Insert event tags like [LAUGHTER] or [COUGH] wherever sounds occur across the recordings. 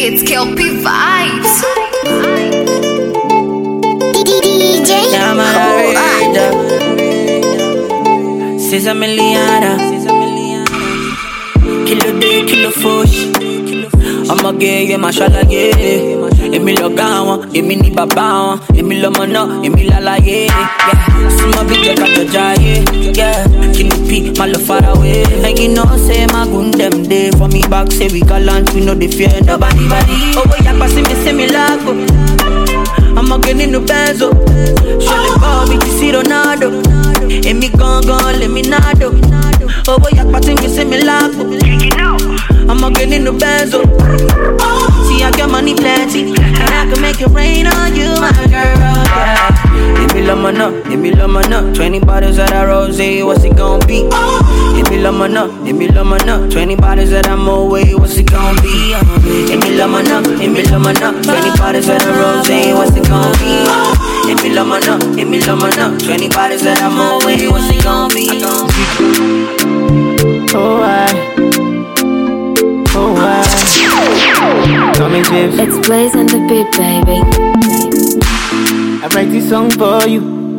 It's Kelpie Vibes. DJ Camarada oh, ah. César Meliana. Kilo de kilo fush. I'ma get yeah, mashallah, yeah Èmi lọ̀gá wọn, èmi ni bàbá wọn Èmi lọmọ náà, èmi lálàyé. Súnmọ́ bí jẹ́ kájọ jáyé yeah. Kí ni P, má lọ far away And you know say gun dem dey For me back, say we gallant, we no dey fear nobody. Body Owó yapa sí mi, sí mi lágbo. I'ma nínú benzo. Ṣọlẹ̀ bọ́ mi ti sí Ronaldo. Èmi gangan lèmi nado. Owó yapa tí mi sí mi lágbo. I'ma nínú benzo. See I get money plenty can rain on you my girl yeah. Èmi lọmọ náà, èmi lọmọ náà Twenty bottles of that rosé, what's it gon' be? Èmi lọmọ náà, èmi lọmọ náà Twenty bottles of that Moe, what's it gon' be? Èmi lọmọ náà, èmi lọmọ náà Twenty bottles of that rosé, what's it gon' be? Èmi lọmọ náà, èmi lọmọ náà Twenty bottles of that Moe, what's it gon' be? Oh, I. Oh, I. And It's Blaze and the beat, baby. I write this song for you.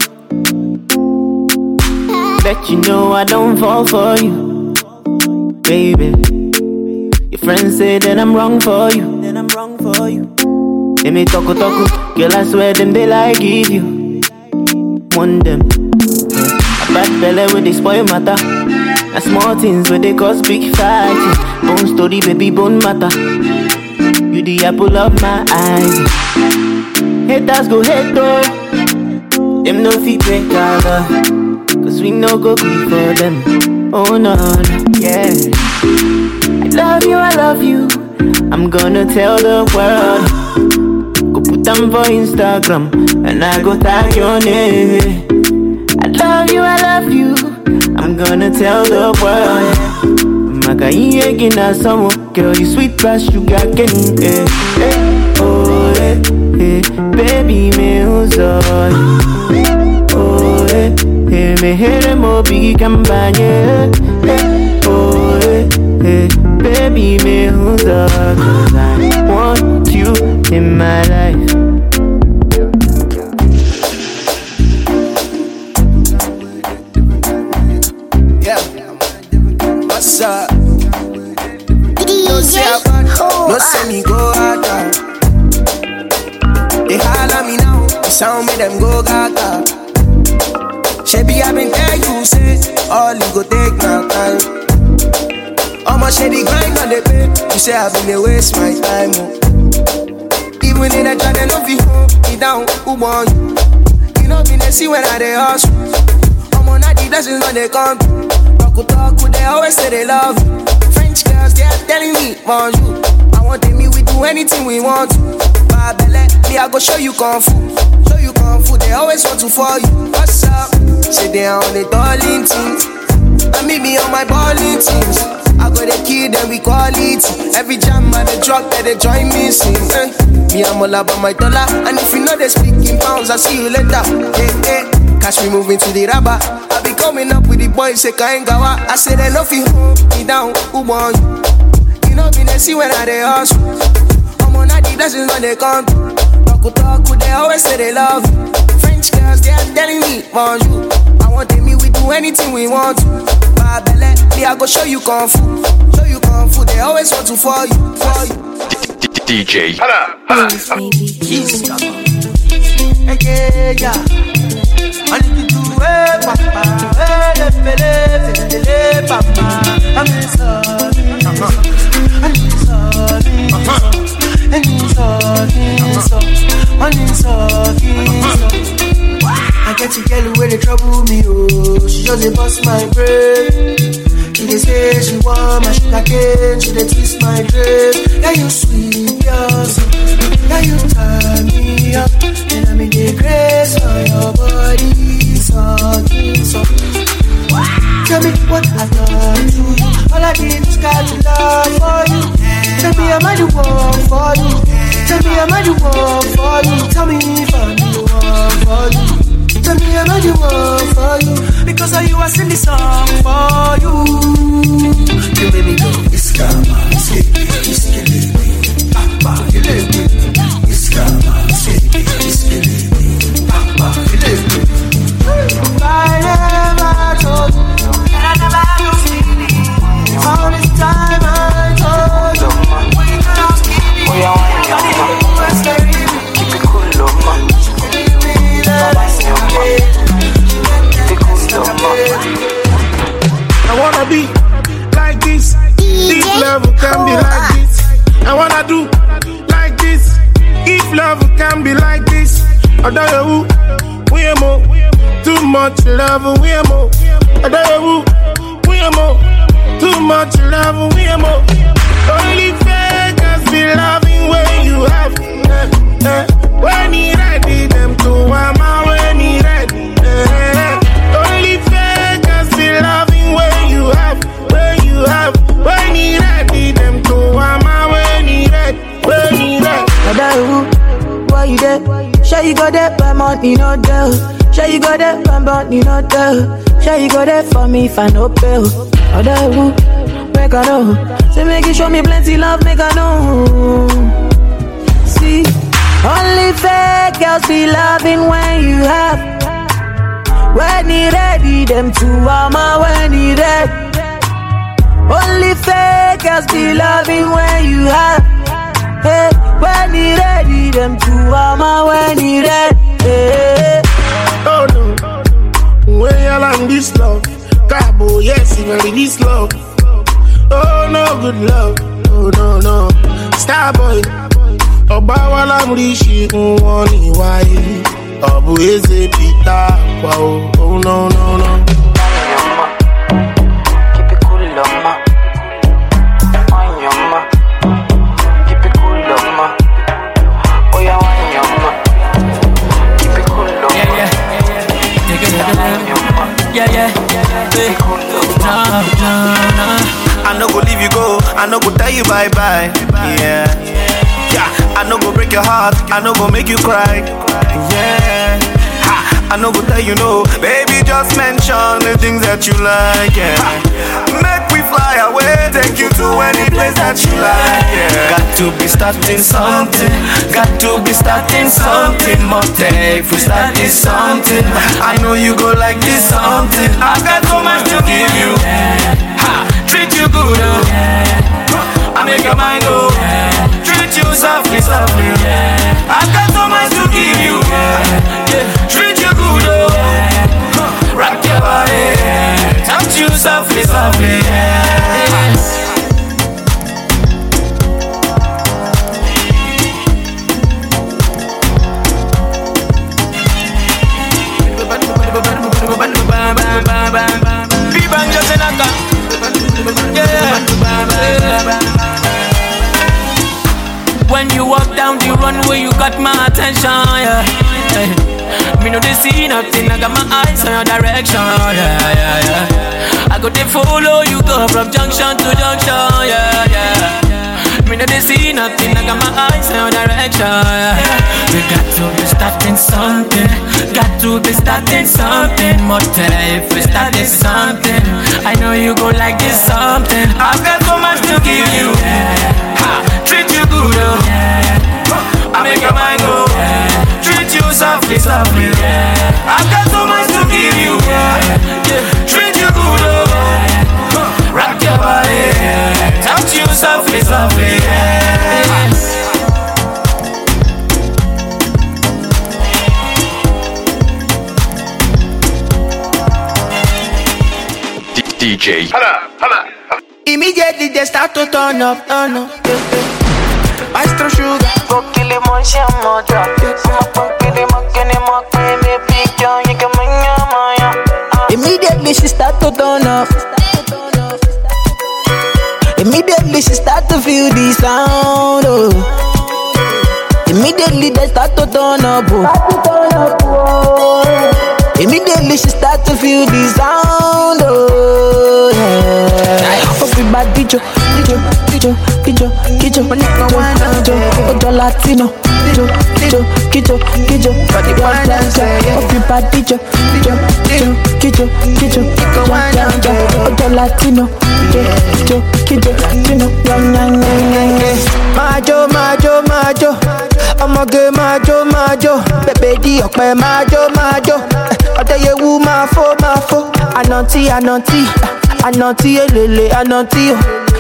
Let you know I don't fall for you, baby. Your friends say that I'm wrong for you. Then I'm wrong for you. They me talk talk, girl. I swear them they like give you. One them. A bad belly where they spoil matter. A small things where they cause big fighting. Bone story, baby, bone matter. You the apple of my eye. Haters go hate though. Them no fit break love. Cause we no go good for them. Oh no, no, yeah. I love you, I love you. I'm gonna tell the world. Go put them for Instagram. And I go tag your name. I love you, I love you. I'm gonna tell the world. Maka iye gina samo Girl, you sweet past sugar cane eh, eh, Oh, eh, eh. Baby, me uzoi Oh, eh, eh. Me here mo bigi kampanye eh, Oh, eh, eh. Baby, me uzoi Cause I want you in my life What's? No say I no say me go out. Ah. They holler me now, the sound make them go gaga. Shebi I been tell you say, all you go take my time. I'ma share the grind on the pay. You say I been dey waste my time. Oh. Even in the try they fit hold me down. Who want you? You know me they see when I dey hustle. I'm on the blessings when they come. They always say they love you. French girls, they are telling me, bonjour. I want them, we do anything we want to. My me, I go show you kung fu. Show you kung fu, they always want to fall you. What's up? Say they are on the darling things. And me, me on my balling teams. I go to kill them with quality. Every jam and the drug that they join me sing. Eh. Me, I'm all about my dollar. And if you know they speak in pounds, I'll see you later. Hey, hey. Cash me moving to the rubber. I be coming up with the boys, say Kaingawa. I say they no feel hold me down. Who want you? You know me, they see when I they hustle. I'm on the blessings when they come. Talk talk, they always say they love you. French girls, they are telling me, bonjour. I want them, me, we do anything we want to. My belly, me, I go show you kung fu. Show you kung fu, they always want to fall you, fall you. DJ. Blaze, baby. Yeah, yeah. I it, papa. Eh, le, le, le, le, le, papa. I'm sorry. I'm sorry. I'm sorry. I'm sorry. I get to girl where they trouble me, oh. She just bust my brain. She dey say she want my sugar cane. She dey twist my dress. Yeah, you sweet, yeah, so. Yeah, you turn me up. And I'm in the grace on your body, sucking, so. Tell me what I done to you. All I did was got to love for you. Tell me am I the one for you? Tell me am I the one for you? Tell me if I'm the one for you. Tell me am I the one for you? Because of you I sing this song for you. You made me go. Iskele, iskele, papa. We. Too much love, we am don't we am. Too much love, we. Only be loving when you have. Eh, eh. When he you got that by money, no doubt. Sure you got that by money, no doubt. Sure you got that for me if I no bill. Oh. Other who, make I know. Say make you show me plenty love, make I know. See, only fake girls be loving when you have. When he ready, them two mama when he ready. Only fake girls be loving when you have. Hey, when he ready, them two mama when he ready. Hey. Oh no, when you on this love, Cabo, yes, you ready this love. Oh no, good love. Oh no, no, Starboy. Ọba wa lámúrí ṣe ń wọ́n ní wáyé. Ọ̀bù eze Peter pa o. Oh no, no, no. I no go leave you go, I no go tell you bye bye. Yeah. Yeah, I no go break your heart, I no go make you cry. Yeah. Ha, I no go tell you no, baby, just mention the things that you like. Yeah. Make we fly away, take you to any place that you like. Yeah. Got to be starting something, got to be starting something. More if we start this something, I know you go like this something. I got so much to give you. Ha, treat you good, oh. I make your mind go. Treat you softly, softly. I got so much to give you. Yeah. Treat you good, oh. Rock your body. You softly, softly. yeah. When you walk down the runway, you got my attention, yeah. Me no they see nothing, I got my eyes on your direction, yeah, yeah, yeah. I go to follow you, go from junction to junction, yeah, yeah. Me no they see nothing, I got my eyes on your direction, yeah. We got to be starting something, got to be starting something. More if we started something, I know you go like this something. I've got so much to give you. Ha, treat you good, oh. I make your mind go. Treat you softly, softly. I've got so much to give you. Yeah. Treat you good, oh. Rock your body. Touch you softly, softly. DJ. Immediately they start to turn up, turn up. Yeah, yeah. Maestro Sugar. Go kill him on kill him, him, girl, you can bring mind. Immediately she start to turn up. Immediately she start to feel the sound. Oh. Immediately they start to turn up. Oh. Immediately she start to feel the sound. Oh, yeah. Everybody jo, jo, jo, jo, jo, jo, Ojo Latino, jo, jo, jo, jo, Everybody jo, jo, jo, jo, jo, Ojo Latino, jo, jo, jo, jo, Majo, majo, majo, ọmọge majo, majo, bẹ̀bẹ̀ di ọ̀pẹ majo, majo, ọ̀dẹ́yẹwù máa fó, máa fó, ànàntí, ànàntí, Ananti elele, ananti yo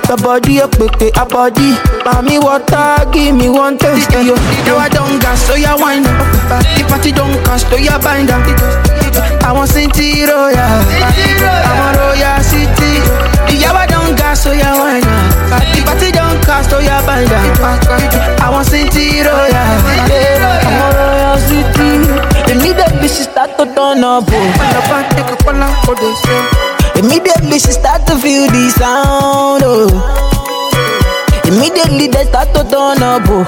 Your body a quick, a body. Mommy water, give me one taste yo Now I don't gas, so ya wind up The party don't cash, so ya bind up. I want city royal. I want royal city. Yeah, don't gas, so ya wind up. The party don't cash, so ya bind up. I want city royal. I want royal city. They need start to don up Oh, I'm a fan, take a Immediately she start to feel the sound. Oh. Immediately they start to turn up. Oh.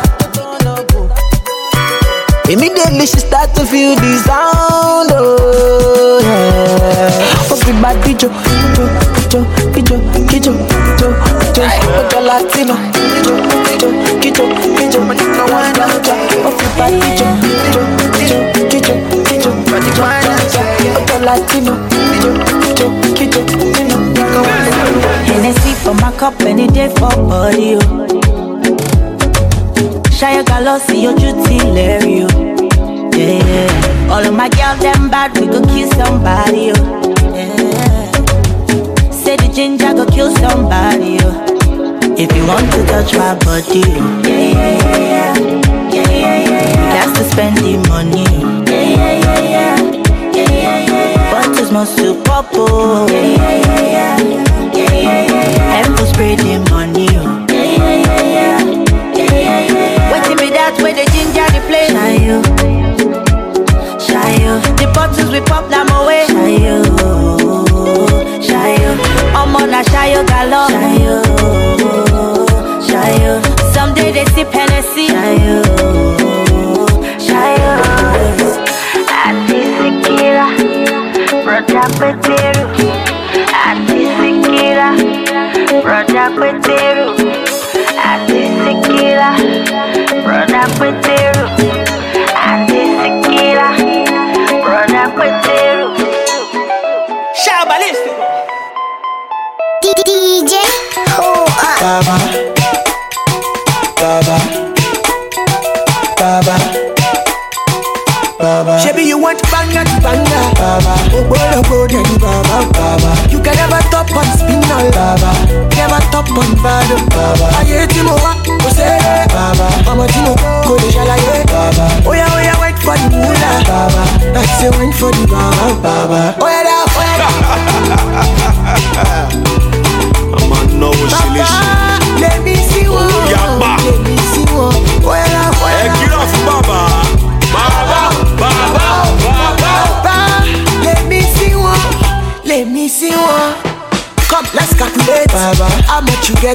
Immediately she start to feel the sound. Oh, yeah. Everybody jo, jo, jo, kijo, kijo, jo, jo. Ojo Latino, kijo, kijo, kijo, kijo. No one out jo. Everybody jo, jo, jo, Latino, kijo, kijo, kijo, Hennessy for my cup any day for body, oh. Shia Galossi, your duty, Larry, oh. Yeah, yeah. All of my girls, them bad, we go kill somebody, oh. Yeah. Say the ginger go kill somebody, oh. If you want to touch my body, oh. Yeah, yeah, yeah, yeah. Yeah, yeah, yeah, yeah. Got to spend the money, oh. To pop, oh. Yeah, yeah, yeah, yeah. Yeah, yeah, yeah, the money,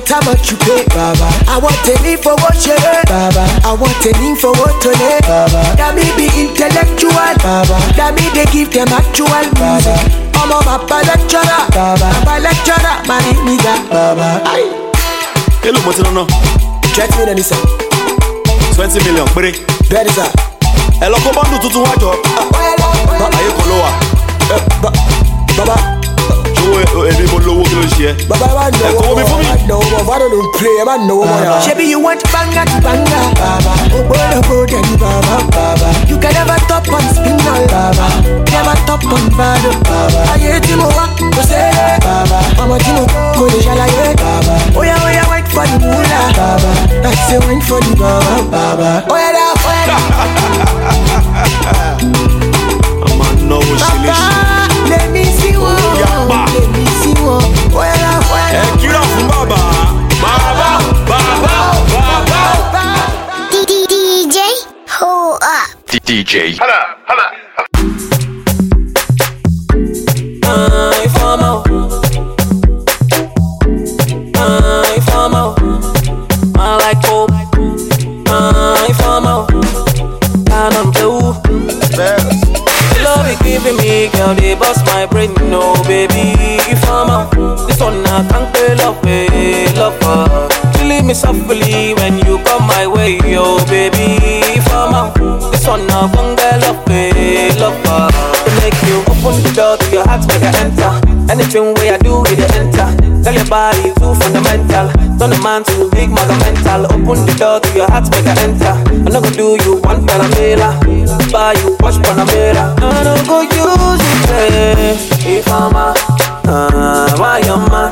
get, how much you pay. Baba, I want a need for what you heard. Baba, I want a need for what to lay. Baba, that me be intellectual. Baba, that me they give them actual music. I'm a Baba lecturer. Baba, Baba lecturer. My nigga. Baba, aye. Ti ná náà? Get me the sir. twenty million péré. Bẹ́ẹ̀ni sir. Ẹ lọ kó bọ́ndù tuntun wájọ. Ayé kan ló wà. Baba, Ṣówó èmi mo lówó kí ló ń ṣe ẹ́? Baba, I know. Ẹ kówó mi fún mi. Baba, I don't play. I know. Shebi, you want banger to banger. Baba, oh boy, oh boy, then Baba, Baba. You can never top on spinal. Baba, never top on bado. Baba, aye tí mo wá, kò sé. Baba, ọmọ tí mo kò lè ṣàlàyé. Baba, oh, oya oya oh, wait for the moolah. Baba, I say wait for the Baba, oh, [LAUGHS] Baba. Oya da, oya da. I'ma know what she listen. Baba, let me see one. Ẹ fún bàbá. DJ, hold up. DJ. I form man to big mega mental. Open the door to your heart, make I enter. I'm not gonna do you one Panamera. Buy you watch Panamera. I don't go use it, play. If I'm a, uh, why am I?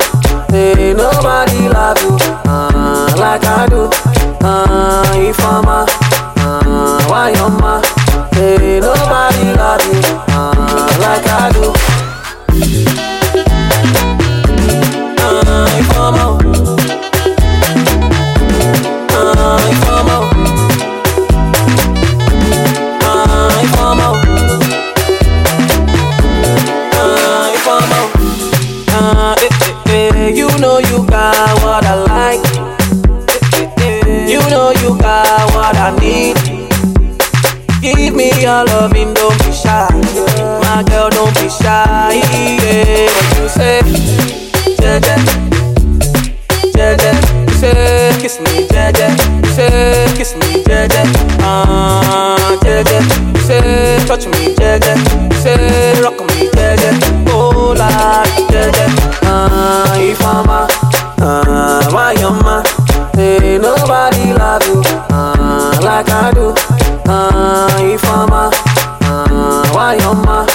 I do. Ah, if I'm a, ah, why am I?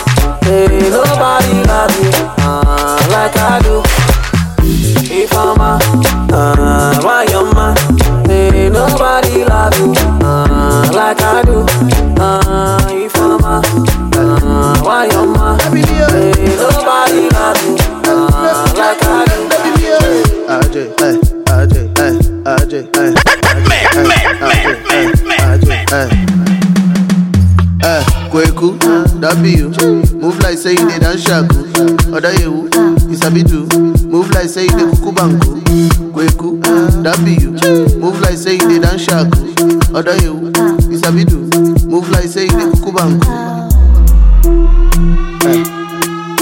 Ain't nobody love you, ah, like I do. If I'm a, ah, why am I? Ain't nobody love you, ah, like I do. Ah, if I'm a, ah, why am I? Kweku, W, move like say you dey dance shaku. Oda yewu, you sabi do, move like say you dey kuku banku. Kweku, W, move like say you dey dance shaku. Oda yewu, you sabi do, move like say you dey kuku banku. Eh,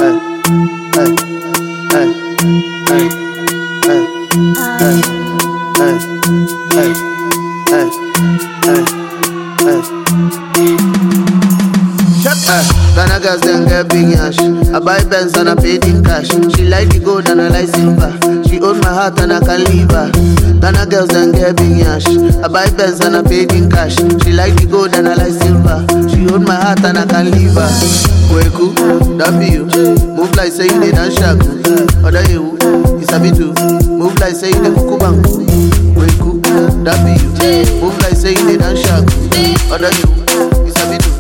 eh, eh, eh, eh, eh. Ghana Benz and I pay in cash. She like the gold and I like silver. She own my heart and I can leave her. Ghana girls then get big yash. I buy Benz and I pay in cash. She like the gold and I like silver. She own my heart and I can leave her. Kweku, W, move like say you dance shaku. Oda you, you sabi do, move like say you dey kuku banku. Kweku, W, move like say you dance shaku. Oda you, you sabi do,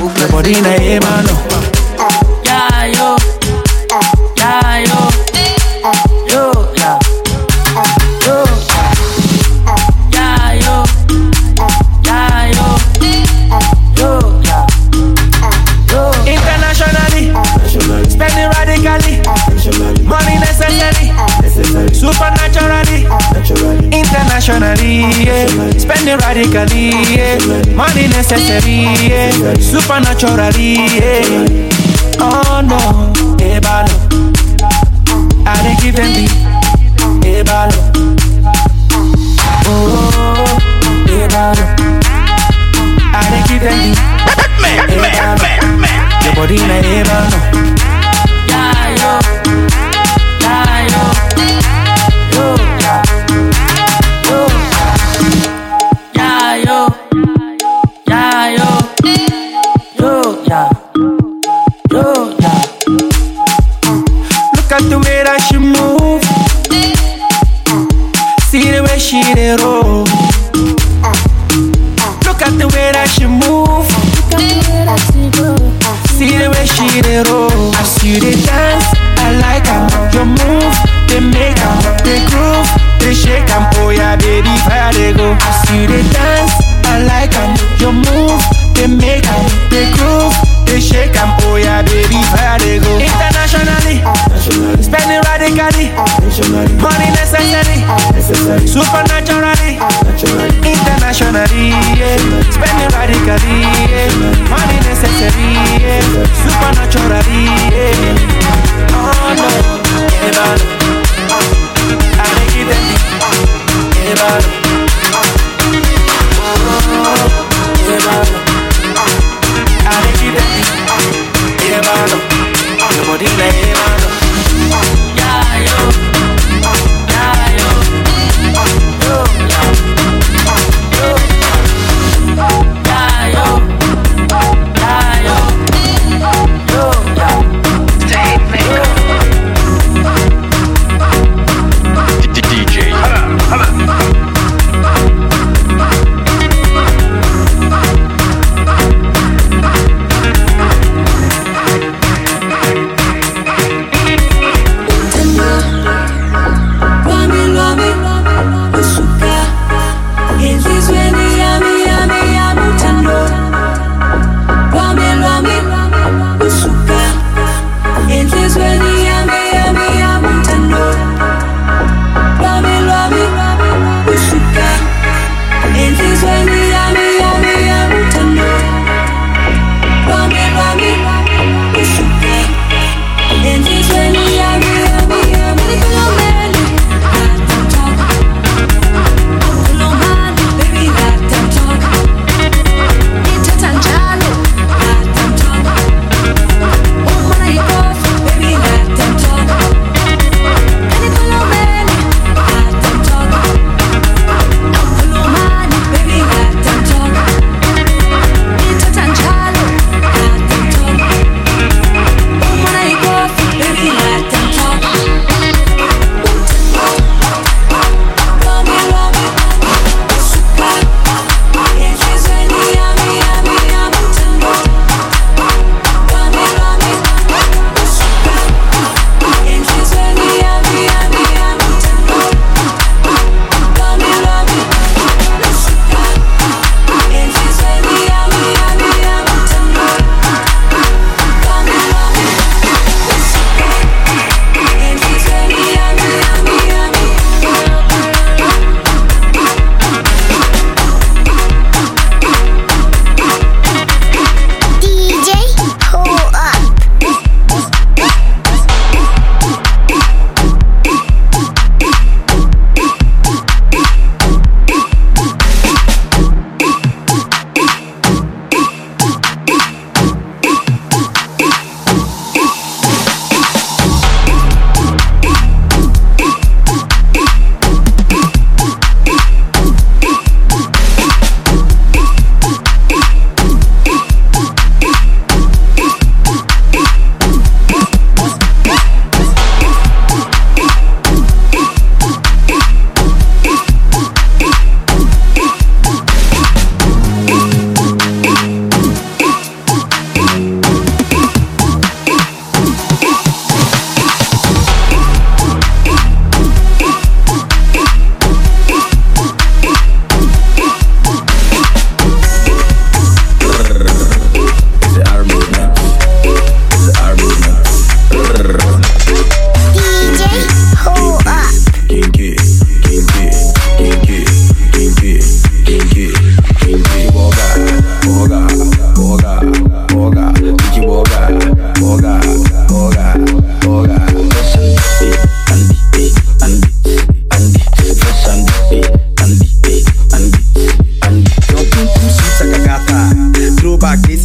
move like body na ye mano. Supernaturally, internationally, yeah. spending radically, yeah. money necessary, yeah. supernaturally. Yeah. Oh no, ebalo, I dey give them the ebalo. Oh, ebalo, I dey give them the ebalo. Your body na ebalo. Yeah, yo. The way that she move. See the way she dey roll. As you dey dance, I like am. Your move, they make am. They groove, they shake am. Oh yeah, baby, fire they go. As you dey dance, I like am. Your move, they make am. They groove, they shake am. Oh yeah, baby, fire they go. Internationally, spending radically, money necessary, supernaturally, internationally, yeah. spending radically, yeah. money necessary, yeah. supernaturally. Yeah. Oh no, ebalo, ah. I dey give them the. Oh,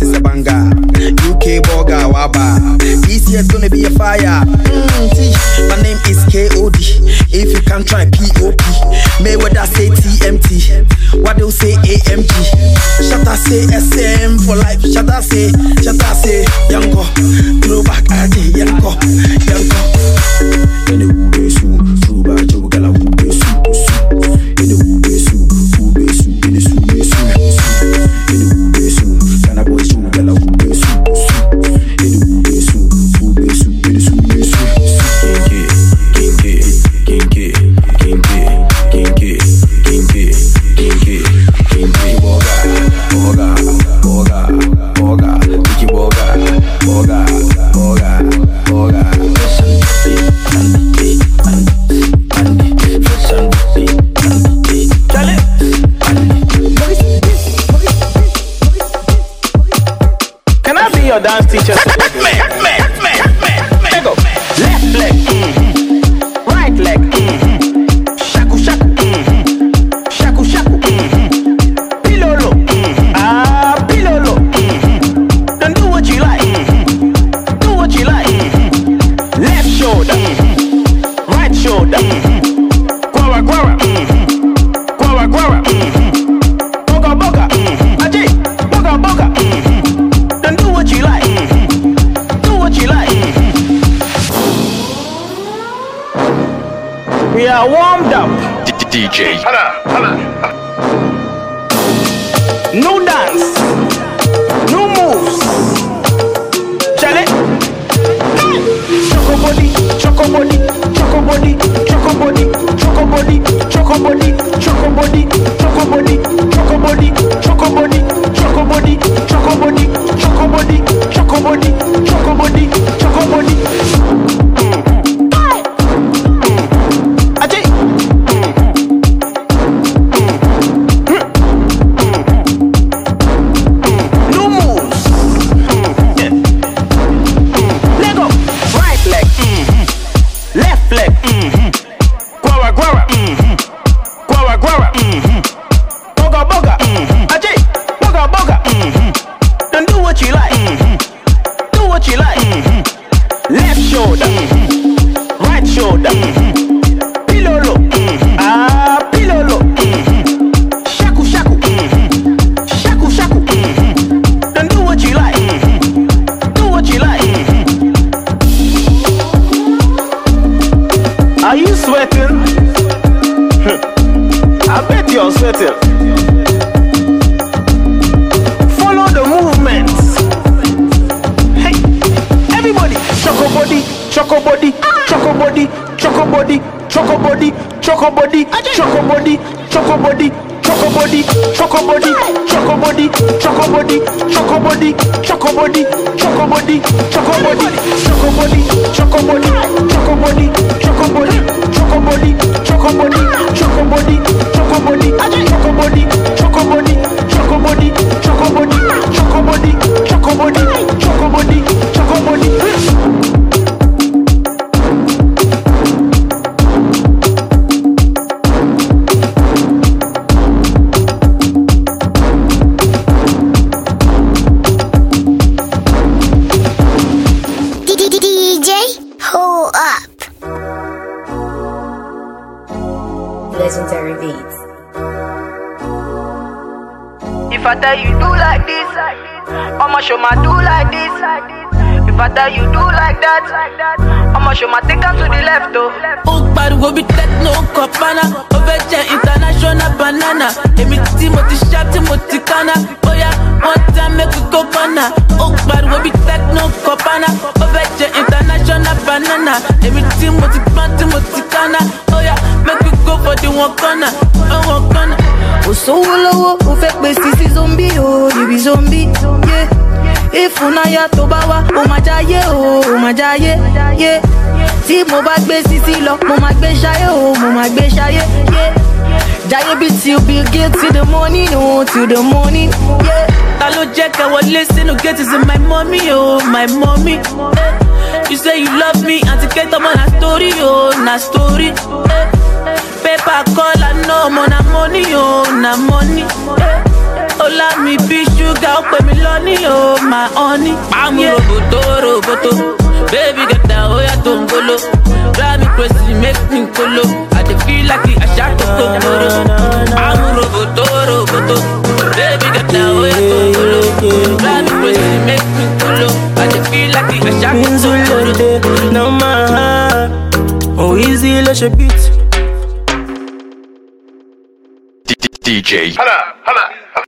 is a banger. UK boga waba. This year's gonna be a fire. Mm, my name is KOD. If you can try POP, Mayweather say TMT. What do say AMG? Shatta say SM for life. Shatta say, Shatta say, Yanko. Throwback, I say Yanko, Yanko. Dance teacher? I you do like this, I'ma show my do like this. If I tell you do like that, I'ma show my take to the left oh. Ogbaru wo bi techno kopana, oveje international banana. Emi ti mo ti sharp ti mo ti kana, one time make we go corner. Ogbaru wo bi techno kopana, oveje international banana. Emi ti mo ti plant ti mo ti kana kánná bóyá mẹ́kù kó fọdí wọn kọ́nà wọn kọ́nà. kò sówó lọ́wọ́ ó fẹ́ pè sí sí zombi o ibi zombi yé ìfúnnáyà tó bá wá ó máa jáyé o ó máa jáyé yé tí mo bá gbé sísí lọ mo máa gbé ṣayé o mo máa gbé ṣayé yé jáyé bí till bill gates till the morning o till the morning yé. ta ló jẹ́ ká wọlé sínú gate is my mommy oh my mommy. Eh. You say you love me, àti kẹ́tọ́ mọ́ na story oh na story. Eh paper color no mo na money o na money. Ọlá mi bí ṣúgà ó pè mí lọ́ní o my honey. Pàmò roboto roboto, baby get down oh, ó yàtọ̀ ń gbolo. Drive me crazy make me kolo, I dey feel like àṣà kókó kóró. Pàmò roboto roboto, baby get down oh, ó yàtọ̀ ń gbolo. Drive me crazy make me kolo, I dey feel like àṣà kókó kóró. Nzulode na ma ha, o easy lọ ṣe beat. DJ. Hala.